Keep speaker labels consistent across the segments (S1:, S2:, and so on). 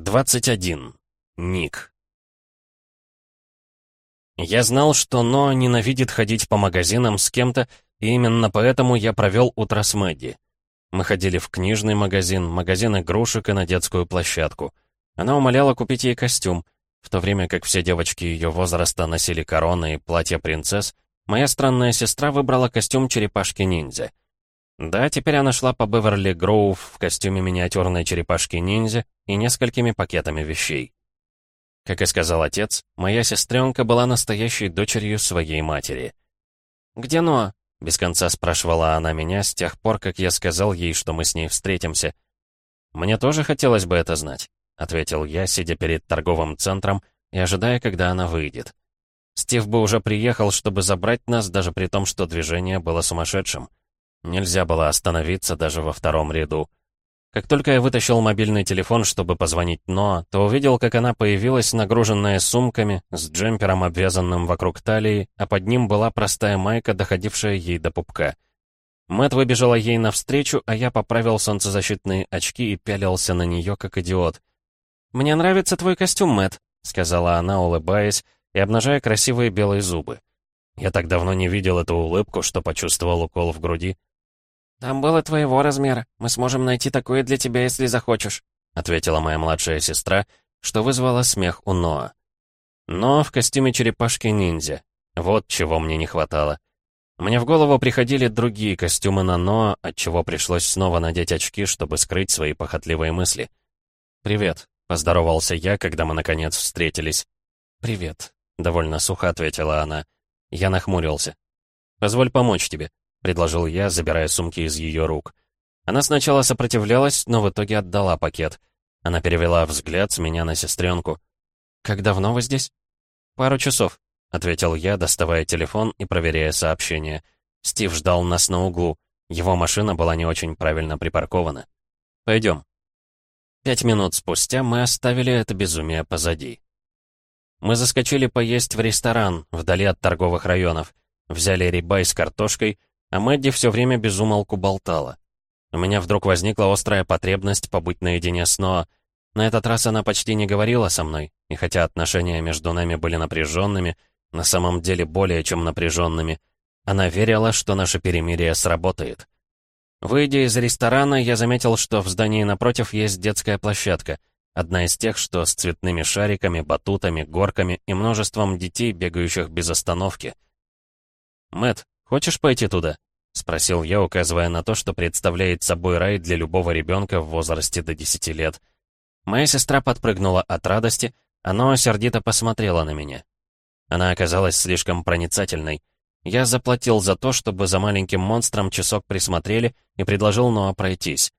S1: 21. Ник. Я знал, что Ноа ненавидит ходить по магазинам с кем-то, и именно поэтому я провел утро с Мэдди. Мы ходили в книжный магазин, магазин игрушек и на детскую площадку. Она умоляла купить ей костюм. В то время как все девочки ее возраста носили короны и платья принцесс, моя странная сестра выбрала костюм черепашки-ниндзя. Да, теперь она шла по Беверли-Гроув в костюме миниатюрной черепашки-ниндзя и несколькими пакетами вещей. Как и сказал отец, моя сестренка была настоящей дочерью своей матери. «Где Ноа?» — без конца спрашивала она меня с тех пор, как я сказал ей, что мы с ней встретимся. «Мне тоже хотелось бы это знать», — ответил я, сидя перед торговым центром и ожидая, когда она выйдет. Стив бы уже приехал, чтобы забрать нас, даже при том, что движение было сумасшедшим. Нельзя было остановиться даже во втором ряду. Как только я вытащил мобильный телефон, чтобы позвонить Ноа, то увидел, как она появилась, нагруженная сумками, с джемпером, обвязанным вокруг талии, а под ним была простая майка, доходившая ей до пупка. Мэт выбежала ей навстречу, а я поправил солнцезащитные очки и пялился на нее, как идиот. «Мне нравится твой костюм, Мэт, сказала она, улыбаясь и обнажая красивые белые зубы. Я так давно не видел эту улыбку, что почувствовал укол в груди. «Там было твоего размера. Мы сможем найти такое для тебя, если захочешь», — ответила моя младшая сестра, что вызвало смех у Ноа. Но в костюме черепашки-ниндзя. Вот чего мне не хватало. Мне в голову приходили другие костюмы на Ноа, отчего пришлось снова надеть очки, чтобы скрыть свои похотливые мысли. «Привет», — поздоровался я, когда мы наконец встретились. «Привет», — довольно сухо ответила она. Я нахмурился. «Позволь помочь тебе», — предложил я, забирая сумки из ее рук. Она сначала сопротивлялась, но в итоге отдала пакет. Она перевела взгляд с меня на сестренку. «Как давно вы здесь?» «Пару часов», — ответил я, доставая телефон и проверяя сообщение. Стив ждал нас на углу. Его машина была не очень правильно припаркована. «Пойдем». Пять минут спустя мы оставили это безумие позади. Мы заскочили поесть в ресторан, вдали от торговых районов. Взяли рибай с картошкой — а Мэдди все время безумолку болтала. У меня вдруг возникла острая потребность побыть наедине с Ноа. На этот раз она почти не говорила со мной, и хотя отношения между нами были напряженными, на самом деле более чем напряженными, она верила, что наше перемирие сработает. Выйдя из ресторана, я заметил, что в здании напротив есть детская площадка, одна из тех, что с цветными шариками, батутами, горками и множеством детей, бегающих без остановки. Мэт, «Хочешь пойти туда?» — спросил я, указывая на то, что представляет собой рай для любого ребенка в возрасте до 10 лет. Моя сестра подпрыгнула от радости, а сердито посмотрела на меня. Она оказалась слишком проницательной. Я заплатил за то, чтобы за маленьким монстром часок присмотрели и предложил Ноа пройтись.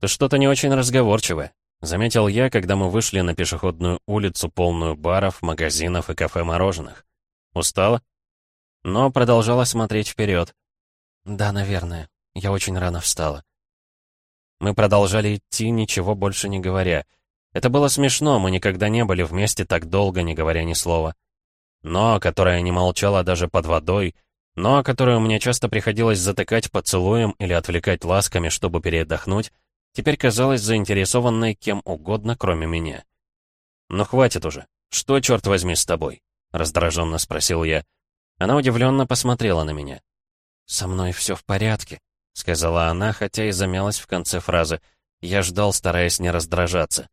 S1: «Ты что-то не очень разговорчивое», — заметил я, когда мы вышли на пешеходную улицу, полную баров, магазинов и кафе-мороженых. «Устала?» Но продолжала смотреть вперед. «Да, наверное. Я очень рано встала». Мы продолжали идти, ничего больше не говоря. Это было смешно, мы никогда не были вместе так долго, не говоря ни слова. Но, которая не молчала даже под водой, но, которую мне часто приходилось затыкать поцелуем или отвлекать ласками, чтобы передохнуть, теперь казалась заинтересованной кем угодно, кроме меня. «Ну хватит уже. Что, черт возьми, с тобой?» — раздраженно спросил я. Она удивленно посмотрела на меня. «Со мной все в порядке», — сказала она, хотя и замялась в конце фразы. Я ждал, стараясь не раздражаться.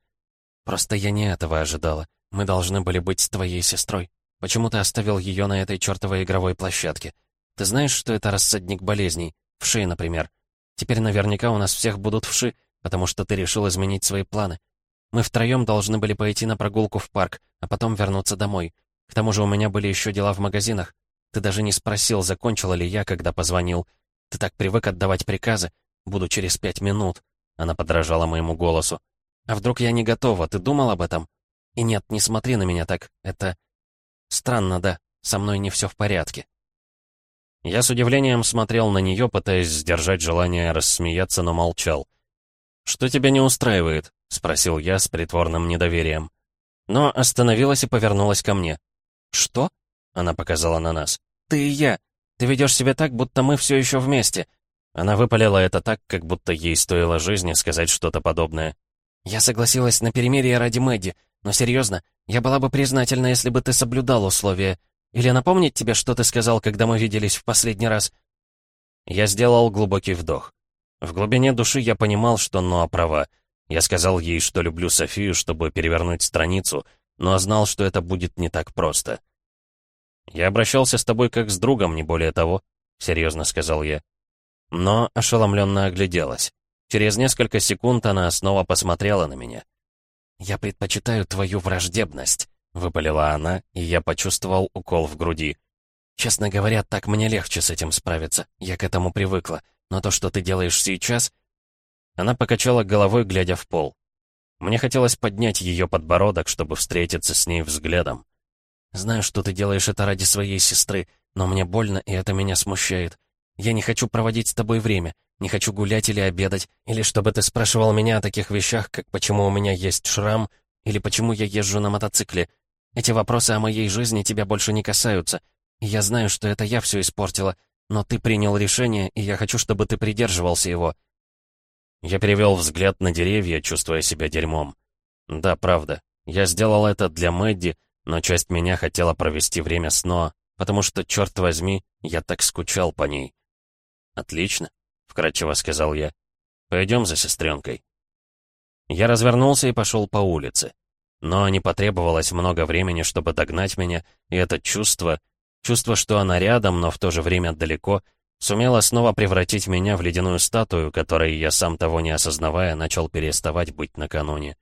S1: «Просто я не этого ожидала. Мы должны были быть с твоей сестрой. Почему ты оставил ее на этой чертовой игровой площадке? Ты знаешь, что это рассадник болезней? Вши, например. Теперь наверняка у нас всех будут вши, потому что ты решил изменить свои планы. Мы втроем должны были пойти на прогулку в парк, а потом вернуться домой. К тому же у меня были еще дела в магазинах. Ты даже не спросил, закончила ли я, когда позвонил. Ты так привык отдавать приказы. Буду через пять минут. Она подражала моему голосу. А вдруг я не готова? Ты думал об этом? И нет, не смотри на меня так. Это... Странно, да. Со мной не все в порядке. Я с удивлением смотрел на нее, пытаясь сдержать желание рассмеяться, но молчал. «Что тебя не устраивает?» — спросил я с притворным недоверием. Но остановилась и повернулась ко мне. «Что?» Она показала на нас. «Ты и я. Ты ведешь себя так, будто мы все еще вместе». Она выпалила это так, как будто ей стоило жизни сказать что-то подобное.
S2: «Я согласилась на перемирие ради Мэдди, но серьезно, я была бы признательна, если бы ты соблюдал условия. Или напомнить тебе, что ты сказал, когда мы виделись в последний раз?»
S1: Я сделал глубокий вдох. В глубине души я понимал, что Ноа права. Я сказал ей, что люблю Софию, чтобы перевернуть страницу, но знал, что это будет не так просто. «Я обращался с тобой как с другом, не более того», — серьезно сказал я. Но ошеломленно огляделась. Через несколько секунд она снова посмотрела на меня.
S2: «Я предпочитаю твою враждебность», — выпалила она, и я почувствовал укол в груди. «Честно говоря, так мне легче с этим справиться. Я к этому привыкла. Но то, что ты делаешь сейчас...»
S1: Она покачала головой, глядя в пол. Мне хотелось поднять ее подбородок, чтобы встретиться с ней взглядом.
S2: «Знаю, что ты делаешь это ради своей сестры, но мне больно, и это меня смущает. Я не хочу проводить с тобой время, не хочу гулять или обедать, или чтобы ты спрашивал меня о таких вещах, как почему у меня есть шрам, или почему я езжу на мотоцикле. Эти вопросы о моей жизни тебя больше не касаются. Я знаю, что это я все испортила, но ты принял решение, и я хочу, чтобы ты придерживался его».
S1: Я перевел взгляд на деревья, чувствуя себя дерьмом. Да, правда. Я сделал это для Мэдди, но часть меня хотела провести время с Ноа, потому что, черт возьми, я так скучал по ней. «Отлично», — вкратчиво сказал я. «Пойдем за сестренкой». Я развернулся и пошел по улице. Но не потребовалось много времени, чтобы догнать меня, и это чувство, чувство, что она рядом, но в то же время далеко, сумело снова превратить меня в ледяную статую, которой я сам того не осознавая начал переставать быть накануне.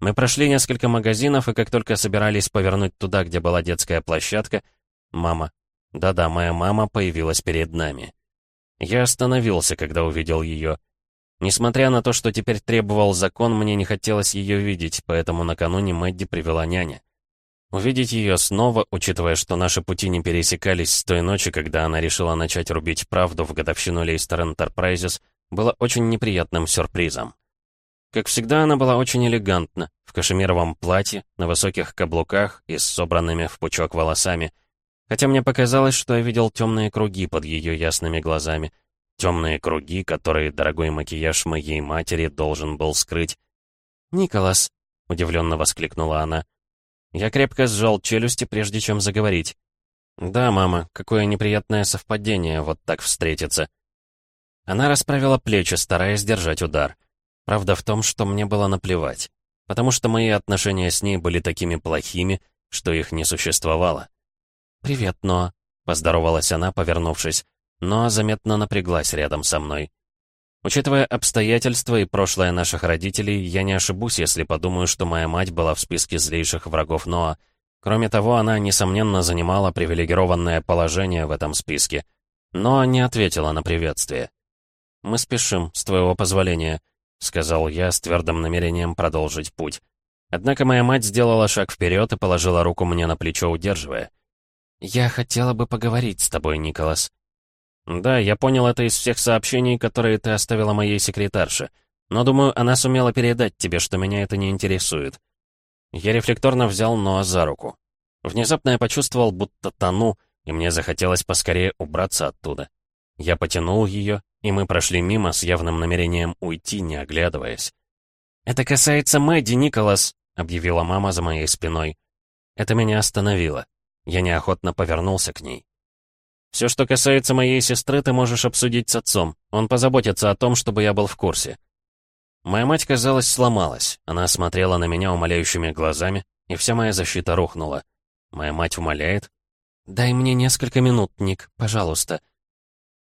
S1: Мы прошли несколько магазинов, и как только собирались повернуть туда, где была детская площадка, мама, да-да, моя мама появилась перед нами. Я остановился, когда увидел ее. Несмотря на то, что теперь требовал закон, мне не хотелось ее видеть, поэтому накануне Мэдди привела няня. Увидеть ее снова, учитывая, что наши пути не пересекались с той ночи, когда она решила начать рубить правду в годовщину Лейстер Enterprises, было очень неприятным сюрпризом. Как всегда, она была очень элегантна, в кашемировом платье, на высоких каблуках и с собранными в пучок волосами. Хотя мне показалось, что я видел темные круги под ее ясными глазами. Темные круги, которые дорогой макияж моей матери должен был скрыть.
S2: «Николас», — удивленно воскликнула она.
S1: Я крепко сжал челюсти, прежде чем заговорить. «Да, мама, какое неприятное совпадение вот так встретиться». Она расправила плечи, стараясь держать удар. Правда в том, что мне было наплевать. Потому что мои отношения с ней были такими плохими, что их не существовало.
S2: «Привет, Ноа», — поздоровалась она, повернувшись. Ноа заметно напряглась рядом со мной.
S1: Учитывая обстоятельства и прошлое наших родителей, я не ошибусь, если подумаю, что моя мать была в списке злейших врагов Ноа. Кроме того, она, несомненно, занимала привилегированное положение в этом списке. Но не ответила на приветствие. «Мы спешим, с твоего позволения», — сказал я с твердым намерением продолжить путь. Однако моя мать сделала шаг вперед и положила руку мне на плечо, удерживая.
S2: «Я хотела бы поговорить с тобой, Николас».
S1: «Да, я понял это из всех сообщений, которые ты оставила моей секретарше. Но, думаю, она сумела передать тебе, что меня это не интересует». Я рефлекторно взял Ноа за руку. Внезапно я почувствовал, будто тону, и мне захотелось поскорее убраться оттуда. Я потянул ее, и мы прошли мимо с явным намерением уйти, не оглядываясь.
S2: «Это касается Мэдди, Николас», — объявила мама за моей спиной.
S1: Это меня остановило. Я неохотно повернулся к ней. «Все, что касается моей сестры, ты можешь обсудить с отцом. Он позаботится о том, чтобы я был в курсе». Моя мать, казалось, сломалась. Она смотрела на меня умоляющими глазами, и вся моя защита рухнула. Моя мать умоляет.
S2: «Дай мне несколько минут, Ник, пожалуйста.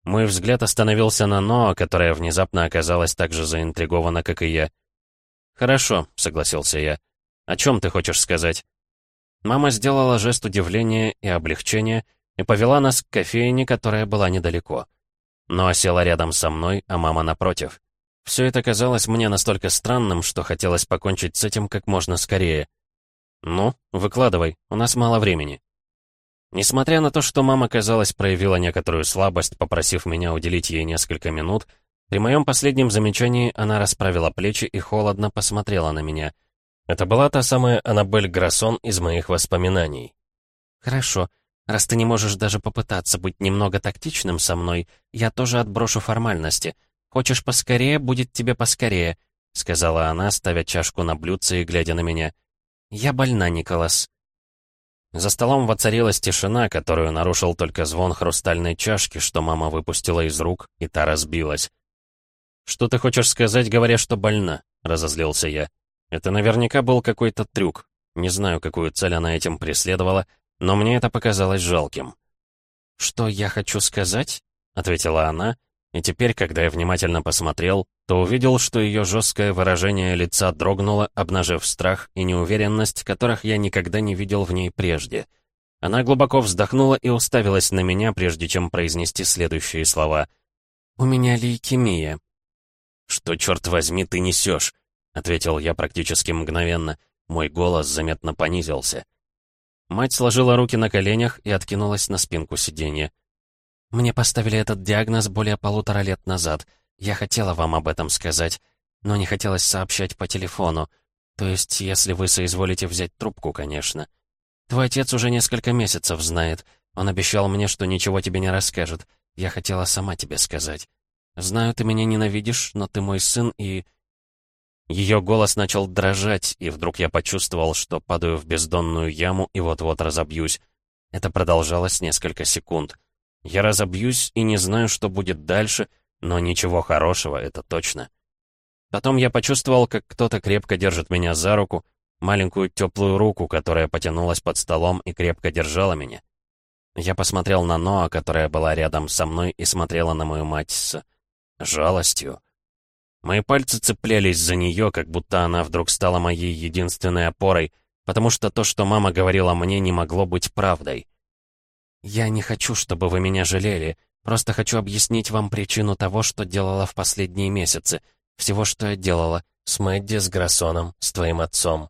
S1: Мой взгляд остановился на Ноа, которая внезапно оказалась так же заинтригована, как и я. «Хорошо», — согласился я. «О чем ты хочешь сказать?» Мама сделала жест удивления и облегчения и повела нас к кофейне, которая была недалеко. Ноа села рядом со мной, а мама напротив. Все это казалось мне настолько странным, что хотелось покончить с этим как можно скорее. «Ну, выкладывай, у нас мало времени». Несмотря на то, что мама, казалось, проявила некоторую слабость, попросив меня уделить ей несколько минут, при моем последнем замечании она расправила плечи и холодно посмотрела на меня. Это была та самая Аннабель Грассон из моих воспоминаний.
S2: «Хорошо. Раз ты не можешь даже попытаться быть немного тактичным со мной, я тоже отброшу формальности. Хочешь поскорее, будет тебе поскорее.
S1: — сказала она, ставя чашку на блюдце и глядя на меня. «Я больна, Николас». За столом воцарилась тишина, которую нарушил только звон хрустальной чашки, что мама выпустила из рук, и та разбилась. «Что ты хочешь сказать, говоря, что больна?» — разозлился я. «Это наверняка был какой-то трюк. Не знаю, какую цель она этим преследовала, но мне это показалось жалким». «Что я хочу сказать?» — ответила она, и теперь, когда я внимательно посмотрел, то увидел, что ее жесткое выражение лица дрогнуло, обнажив страх и неуверенность, которых я никогда не видел в ней прежде. Она глубоко вздохнула и уставилась на меня, прежде чем произнести следующие слова. «У меня лейкемия». «Что, черт возьми, ты несешь?» — ответил я практически мгновенно. Мой голос заметно понизился. Мать сложила руки на коленях и откинулась на спинку сиденья. Мне поставили этот диагноз более полутора лет назад. Я хотела вам об этом сказать, но не хотелось сообщать по телефону. То есть, если вы соизволите взять трубку, конечно. Твой отец уже несколько месяцев знает. Он обещал мне, что ничего тебе не расскажет. Я хотела сама тебе сказать. Знаю, ты меня ненавидишь, но ты мой сын и... Ее голос начал дрожать, и вдруг я почувствовал, что падаю в бездонную яму и вот-вот разобьюсь. Это продолжалось несколько секунд. Я разобьюсь и не знаю, что будет дальше, но ничего хорошего, это точно. Потом я почувствовал, как кто-то крепко держит меня за руку, маленькую теплую руку, которая потянулась под столом и крепко держала меня. Я посмотрел на Ноа, которая была рядом со мной и смотрела на мою мать с жалостью. Мои пальцы цеплялись за нее, как будто она вдруг стала моей единственной опорой, потому что то, что мама говорила мне, не могло быть правдой. «Я не хочу, чтобы вы меня жалели. Просто хочу объяснить вам причину того, что делала в последние месяцы. Всего, что я делала. С Мэдди, с Грассоном, с твоим отцом».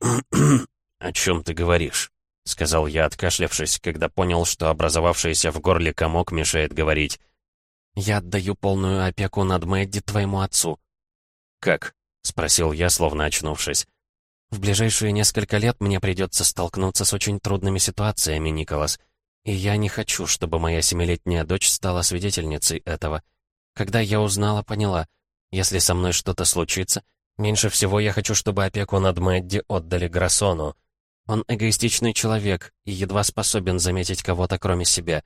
S1: «О чем ты говоришь?» — сказал я, откашлявшись, когда понял, что образовавшийся в горле комок мешает говорить.
S2: «Я отдаю полную опеку над Мэдди твоему отцу».
S1: «Как?» — спросил я, словно очнувшись.
S2: «В ближайшие несколько лет мне придется столкнуться с очень трудными ситуациями, Николас. И я не хочу, чтобы моя семилетняя дочь стала свидетельницей этого. Когда я узнала, поняла, если со мной что-то случится, меньше всего я хочу, чтобы опеку над Мэдди отдали Грассону. Он эгоистичный человек и едва способен заметить кого-то, кроме себя.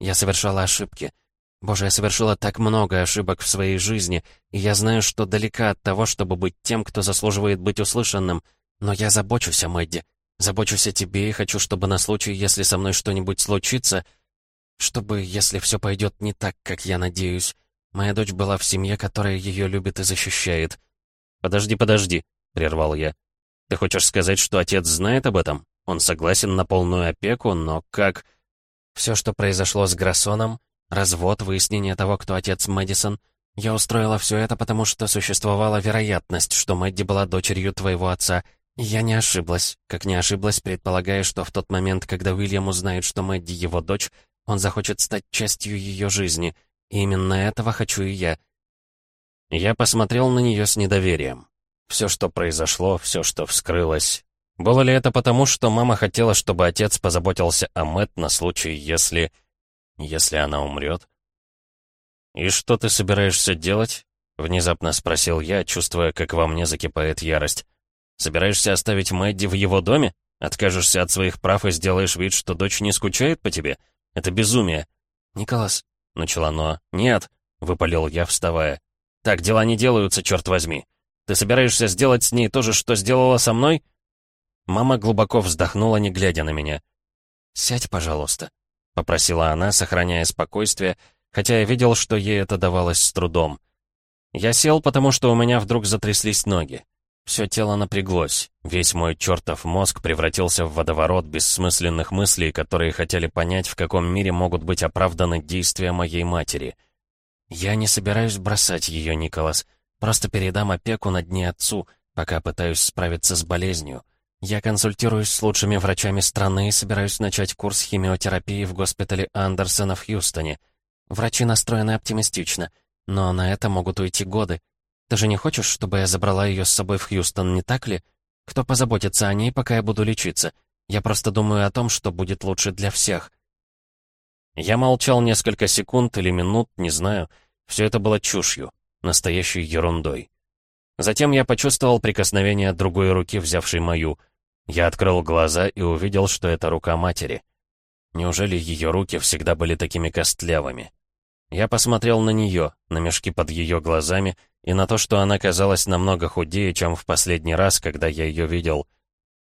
S2: Я совершала ошибки. Боже, я совершила так много ошибок в своей жизни, и я знаю, что далека от того, чтобы быть тем, кто заслуживает быть услышанным, но я забочусь о Мэдди. Забочусь о тебе и хочу, чтобы на случай, если со мной что-нибудь случится, чтобы, если все пойдет не так, как я надеюсь, моя дочь была в семье, которая ее любит и защищает.
S1: «Подожди, подожди», — прервал я. «Ты хочешь сказать, что отец знает об этом? Он согласен на полную опеку, но как...»
S2: Все, что произошло с Грассоном, развод, выяснение того, кто отец Мэдисон, я устроила все это, потому что существовала вероятность, что Мэдди была дочерью твоего отца — я не ошиблась, как не ошиблась, предполагая, что в тот момент, когда Уильям узнает, что Мэдди его дочь, он захочет стать частью ее жизни. И именно этого хочу и я.
S1: Я посмотрел на нее с недоверием. Все, что произошло, все, что вскрылось. Было ли это потому, что мама хотела, чтобы отец позаботился о Мэтт на случай, если... если она умрет? «И что ты собираешься делать?» — внезапно спросил я, чувствуя, как во мне закипает ярость. Собираешься оставить Мэдди в его доме? Откажешься от своих прав и сделаешь вид, что дочь не скучает по тебе? Это безумие.
S2: Николас, —
S1: начала Ноа. Нет, — выпалил я, вставая. Так дела не делаются, черт возьми. Ты собираешься сделать с ней то же, что сделала со мной? Мама глубоко вздохнула, не глядя на меня.
S2: «Сядь, пожалуйста», —
S1: попросила она, сохраняя спокойствие, хотя я видел, что ей это давалось с трудом. Я сел, потому что у меня вдруг затряслись ноги. Все тело напряглось. Весь мой чертов мозг превратился в водоворот бессмысленных мыслей, которые хотели понять, в каком мире могут быть оправданы действия моей матери.
S2: «Я не собираюсь бросать ее, Николас. Просто передам опеку над ней отцу, пока пытаюсь справиться с болезнью. Я консультируюсь с лучшими врачами страны и собираюсь начать курс химиотерапии в госпитале Андерсона в Хьюстоне. Врачи настроены оптимистично, но на это могут уйти годы. Ты же не хочешь, чтобы я забрала ее с собой в Хьюстон, не так ли? Кто позаботится о ней, пока я буду лечиться? Я просто думаю о том, что будет лучше для всех».
S1: Я молчал несколько секунд или минут, не знаю. Все это было чушью, настоящей ерундой. Затем я почувствовал прикосновение другой руки, взявшей мою. Я открыл глаза и увидел, что это рука матери. Неужели ее руки всегда были такими костлявыми? Я посмотрел на нее, на мешки под ее глазами и на то, что она казалась намного худее, чем в последний раз, когда я ее видел.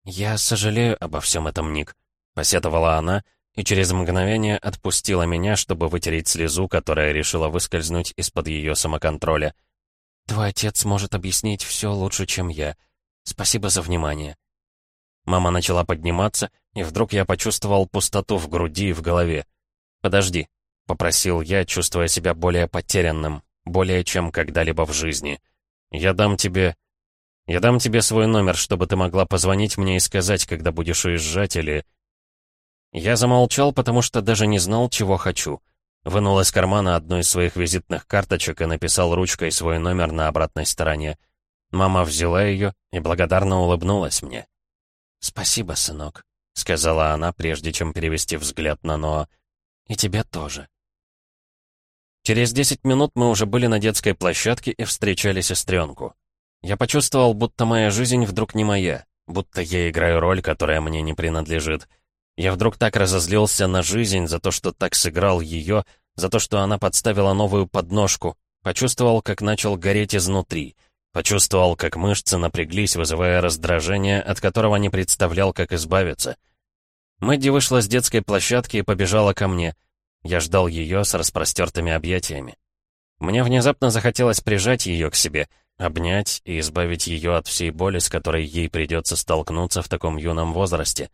S1: «Я сожалею обо всем этом, Ник», — посетовала она, и через мгновение отпустила меня, чтобы вытереть слезу, которая решила выскользнуть из-под ее самоконтроля. «Твой отец может объяснить все лучше, чем я. Спасибо за внимание». Мама начала подниматься, и вдруг я почувствовал пустоту в груди и в голове. «Подожди», — попросил я, чувствуя себя более потерянным, более чем когда-либо в жизни. «Я дам тебе... Я дам тебе свой номер, чтобы ты могла позвонить мне и сказать, когда будешь уезжать или...» Я замолчал, потому что даже не знал, чего хочу. Вынул из кармана одну из своих визитных карточек и написал ручкой свой номер на обратной стороне. Мама взяла ее и благодарно улыбнулась мне. «Спасибо, сынок», — сказала она, прежде чем перевести взгляд на Ноа. «И тебе тоже». Через десять минут мы уже были на детской площадке и встречали сестренку. Я почувствовал, будто моя жизнь вдруг не моя, будто я играю роль, которая мне не принадлежит. Я вдруг так разозлился на жизнь за то, что так сыграл ее, за то, что она подставила новую подножку, почувствовал, как начал гореть изнутри — Почувствовал, как мышцы напряглись, вызывая раздражение, от которого не представлял, как избавиться. Мэдди вышла с детской площадки и побежала ко мне. Я ждал ее с распростертыми объятиями. Мне внезапно захотелось прижать ее к себе, обнять и избавить ее от всей боли, с которой ей придется столкнуться в таком юном возрасте.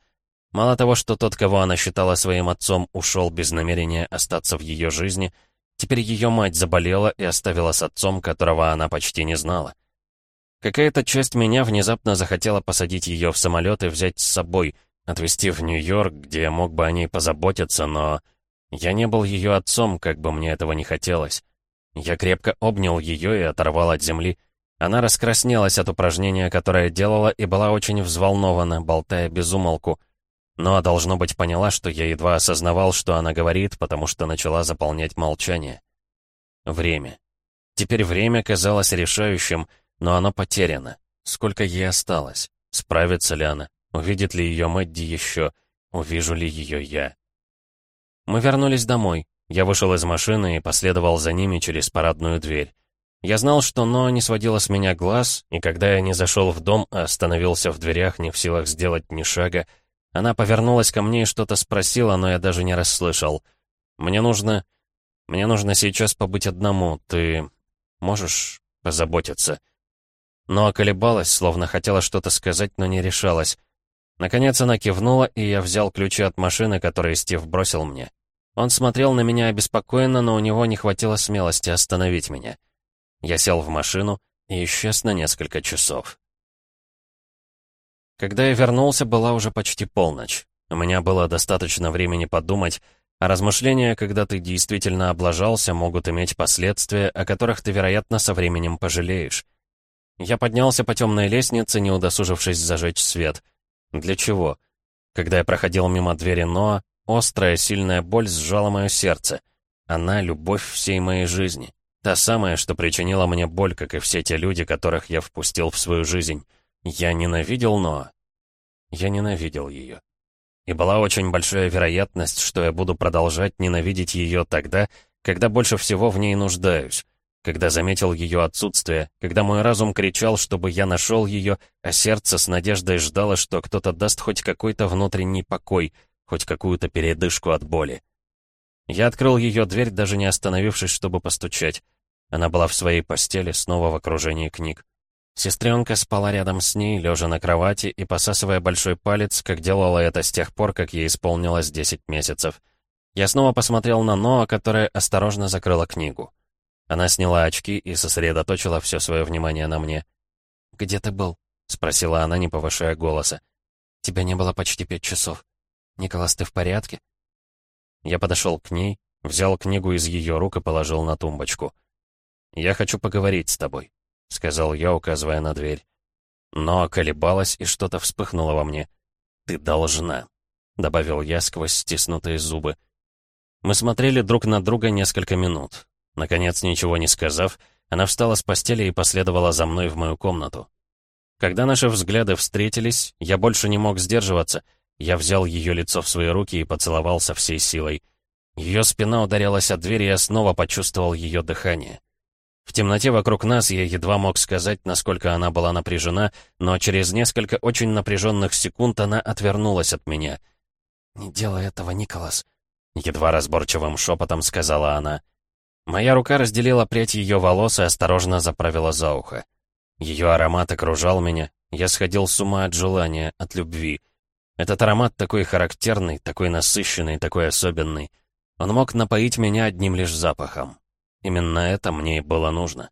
S1: Мало того, что тот, кого она считала своим отцом, ушел без намерения остаться в ее жизни, теперь ее мать заболела и оставила с отцом, которого она почти не знала. Какая-то часть меня внезапно захотела посадить ее в самолет и взять с собой, отвезти в Нью-Йорк, где я мог бы о ней позаботиться, но... Я не был ее отцом, как бы мне этого не хотелось. Я крепко обнял ее и оторвал от земли. Она раскраснелась от упражнения, которое делала, и была очень взволнована, болтая без умолку. Но, должно быть, поняла, что я едва осознавал, что она говорит, потому что начала заполнять молчание. Время. Теперь время казалось решающим — но оно потеряно. Сколько ей осталось? Справится ли она? Увидит ли ее Мэдди еще? Увижу ли ее я? Мы вернулись домой. Я вышел из машины и последовал за ними через парадную дверь. Я знал, что Ноа не сводила с меня глаз, и когда я не зашел в дом, а остановился в дверях, не в силах сделать ни шага, она повернулась ко мне и что-то спросила, но я даже не расслышал. «Мне нужно... Мне нужно сейчас побыть одному. Ты можешь позаботиться?» но околебалась, словно хотела что-то сказать, но не решалась. Наконец она кивнула, и я взял ключи от машины, которые Стив бросил мне. Он смотрел на меня обеспокоенно, но у него не хватило смелости остановить меня. Я сел в машину и исчез на несколько часов. Когда я вернулся, была уже почти полночь. У меня было достаточно времени подумать, а размышления, когда ты действительно облажался, могут иметь последствия, о которых ты, вероятно, со временем пожалеешь. Я поднялся по темной лестнице, не удосужившись зажечь свет. Для чего? Когда я проходил мимо двери Ноа, острая, сильная боль сжала мое сердце. Она — любовь всей моей жизни. Та самая, что причинила мне боль, как и все те люди, которых я впустил в свою жизнь. Я ненавидел Ноа. Я ненавидел ее. И была очень большая вероятность, что я буду продолжать ненавидеть ее тогда, когда больше всего в ней нуждаюсь когда заметил ее отсутствие, когда мой разум кричал, чтобы я нашел ее, а сердце с надеждой ждало, что кто-то даст хоть какой-то внутренний покой, хоть какую-то передышку от боли. Я открыл ее дверь, даже не остановившись, чтобы постучать. Она была в своей постели, снова в окружении книг. Сестренка спала рядом с ней, лежа на кровати и посасывая большой палец, как делала это с тех пор, как ей исполнилось 10 месяцев. Я снова посмотрел на Ноа, которая осторожно закрыла книгу. Она сняла очки и сосредоточила все свое внимание на мне. «Где ты был?» — спросила она, не повышая голоса. «Тебя не было почти пять часов. Николас, ты в порядке?» Я подошел к ней, взял книгу из ее рук и положил на тумбочку. «Я хочу поговорить с тобой», — сказал я, указывая на дверь. Но колебалась, и что-то вспыхнуло во мне. «Ты должна», — добавил я сквозь стиснутые зубы. Мы смотрели друг на друга несколько минут. Наконец, ничего не сказав, Она встала с постели и последовала за мной в мою комнату. Когда наши взгляды встретились, я больше не мог сдерживаться. Я взял ее лицо в свои руки и поцеловал со всей силой. Ее спина ударилась от двери, и я снова почувствовал ее дыхание. В темноте вокруг нас я едва мог сказать, насколько она была напряжена, но через несколько очень напряженных секунд она отвернулась от меня.
S2: «Не делай этого, Николас», —
S1: едва разборчивым шепотом сказала она. Моя рука разделила прядь ее волос и осторожно заправила за ухо. Ее аромат окружал меня, я сходил с ума от желания, от любви. Этот аромат такой характерный, такой насыщенный, такой особенный. Он мог напоить меня одним лишь запахом. Именно это мне и было нужно.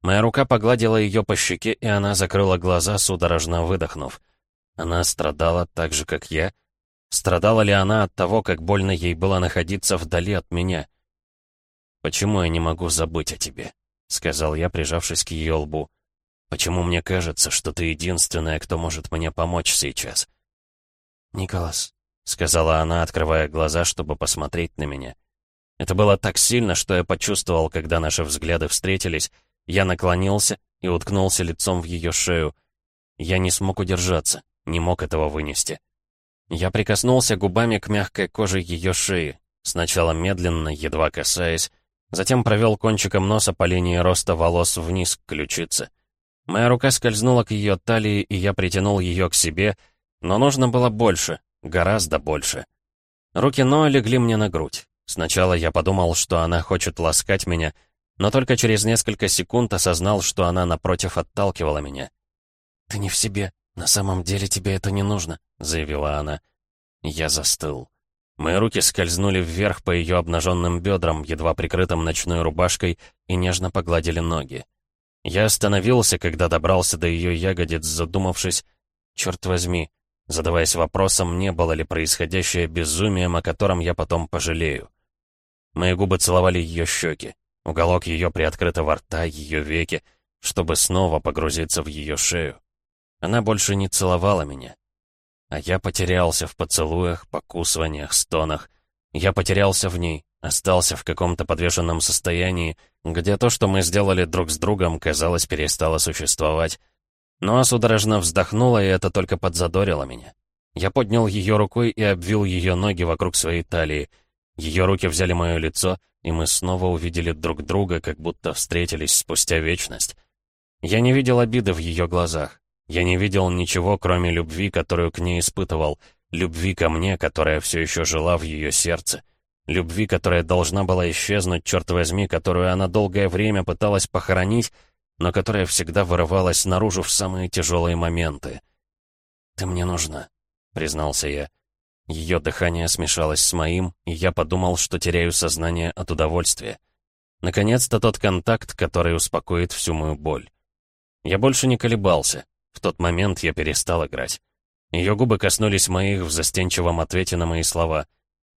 S1: Моя рука погладила ее по щеке, и она закрыла глаза, судорожно выдохнув. Она страдала так же, как я. Страдала ли она от того, как больно ей было находиться вдали от меня? «Почему я не могу забыть о тебе?» — сказал я, прижавшись к ее лбу. «Почему мне кажется, что ты единственная, кто может мне помочь сейчас?»
S2: «Николас», —
S1: сказала она, открывая глаза, чтобы посмотреть на меня. Это было так сильно, что я почувствовал, когда наши взгляды встретились. Я наклонился и уткнулся лицом в ее шею. Я не смог удержаться, не мог этого вынести. Я прикоснулся губами к мягкой коже ее шеи, сначала медленно, едва касаясь, Затем провел кончиком носа по линии роста волос вниз к ключице. Моя рука скользнула к ее талии, и я притянул ее к себе, но нужно было больше, гораздо больше. Руки Ноа легли мне на грудь. Сначала я подумал, что она хочет ласкать меня, но только через несколько секунд осознал, что она напротив отталкивала меня.
S2: «Ты не в себе. На самом деле тебе это не нужно», — заявила она.
S1: Я застыл. Мои руки скользнули вверх по ее обнаженным бедрам, едва прикрытым ночной рубашкой, и нежно погладили ноги. Я остановился, когда добрался до ее ягодиц, задумавшись, черт возьми, задаваясь вопросом, не было ли происходящее безумием, о котором я потом пожалею. Мои губы целовали ее щеки, уголок ее приоткрытого рта, ее веки, чтобы снова погрузиться в ее шею. Она больше не целовала меня. А я потерялся в поцелуях, покусываниях, стонах. Я потерялся в ней, остался в каком-то подвешенном состоянии, где то, что мы сделали друг с другом, казалось, перестало существовать. Но судорожно вздохнула, и это только подзадорило меня. Я поднял ее рукой и обвил ее ноги вокруг своей талии. Ее руки взяли мое лицо, и мы снова увидели друг друга, как будто встретились спустя вечность. Я не видел обиды в ее глазах. Я не видел ничего, кроме любви, которую к ней испытывал, любви ко мне, которая все еще жила в ее сердце, любви, которая должна была исчезнуть, черт возьми, которую она долгое время пыталась похоронить, но которая всегда вырывалась наружу в самые тяжелые моменты. «Ты мне нужна», — признался я. Ее дыхание смешалось с моим, и я подумал, что теряю сознание от удовольствия. Наконец-то тот контакт, который успокоит всю мою боль. Я больше не колебался. В тот момент я перестал играть. Ее губы коснулись моих в застенчивом ответе на мои слова.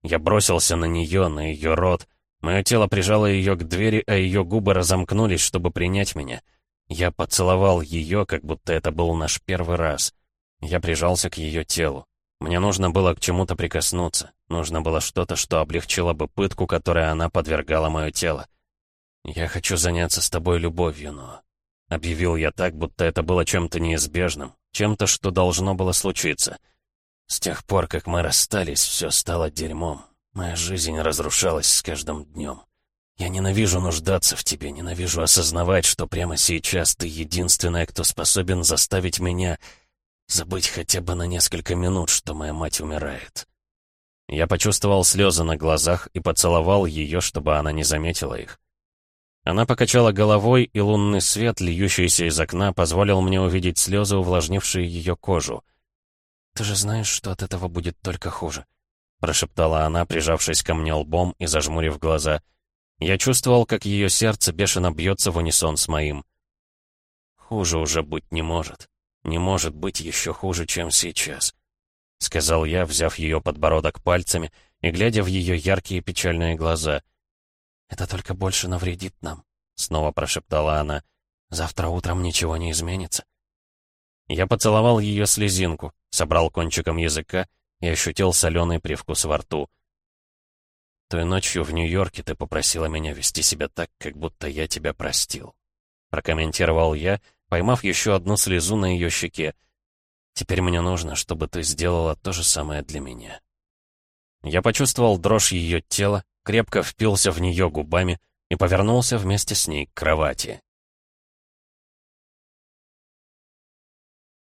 S1: Я бросился на нее, на ее рот. Мое тело прижало ее к двери, а ее губы разомкнулись, чтобы принять меня. Я поцеловал ее, как будто это был наш первый раз. Я прижался к ее телу. Мне нужно было к чему-то прикоснуться. Нужно было что-то, что облегчило бы пытку, которой она подвергала мое тело. «Я хочу заняться с тобой любовью, но Объявил я так, будто это было чем-то неизбежным, чем-то, что должно было случиться. С тех пор, как мы расстались, все стало дерьмом. Моя жизнь разрушалась с каждым днем. Я ненавижу нуждаться в тебе, ненавижу осознавать, что прямо сейчас ты единственная, кто способен заставить меня забыть хотя бы на несколько минут, что моя мать умирает. Я почувствовал слезы на глазах и поцеловал ее, чтобы она не заметила их. Она покачала головой, и лунный свет, льющийся из окна, позволил мне увидеть слезы, увлажнившие ее кожу.
S2: «Ты же знаешь, что от этого будет только хуже», —
S1: прошептала она, прижавшись ко мне лбом и зажмурив глаза. Я чувствовал, как ее сердце бешено бьется в унисон с моим. «Хуже уже быть не может. Не может быть еще хуже, чем сейчас», — сказал я, взяв ее подбородок пальцами и глядя в ее яркие печальные глаза —
S2: «Это только больше навредит нам», — снова прошептала она. «Завтра утром ничего не изменится».
S1: Я поцеловал ее слезинку, собрал кончиком языка и ощутил соленый привкус во рту. «Той ночью в Нью-Йорке ты попросила меня вести себя так, как будто я тебя простил», прокомментировал я, поймав еще одну слезу на ее щеке. «Теперь мне нужно, чтобы ты сделала то же самое для меня». Я почувствовал дрожь ее тела, крепко впился в нее губами и повернулся вместе с ней к кровати.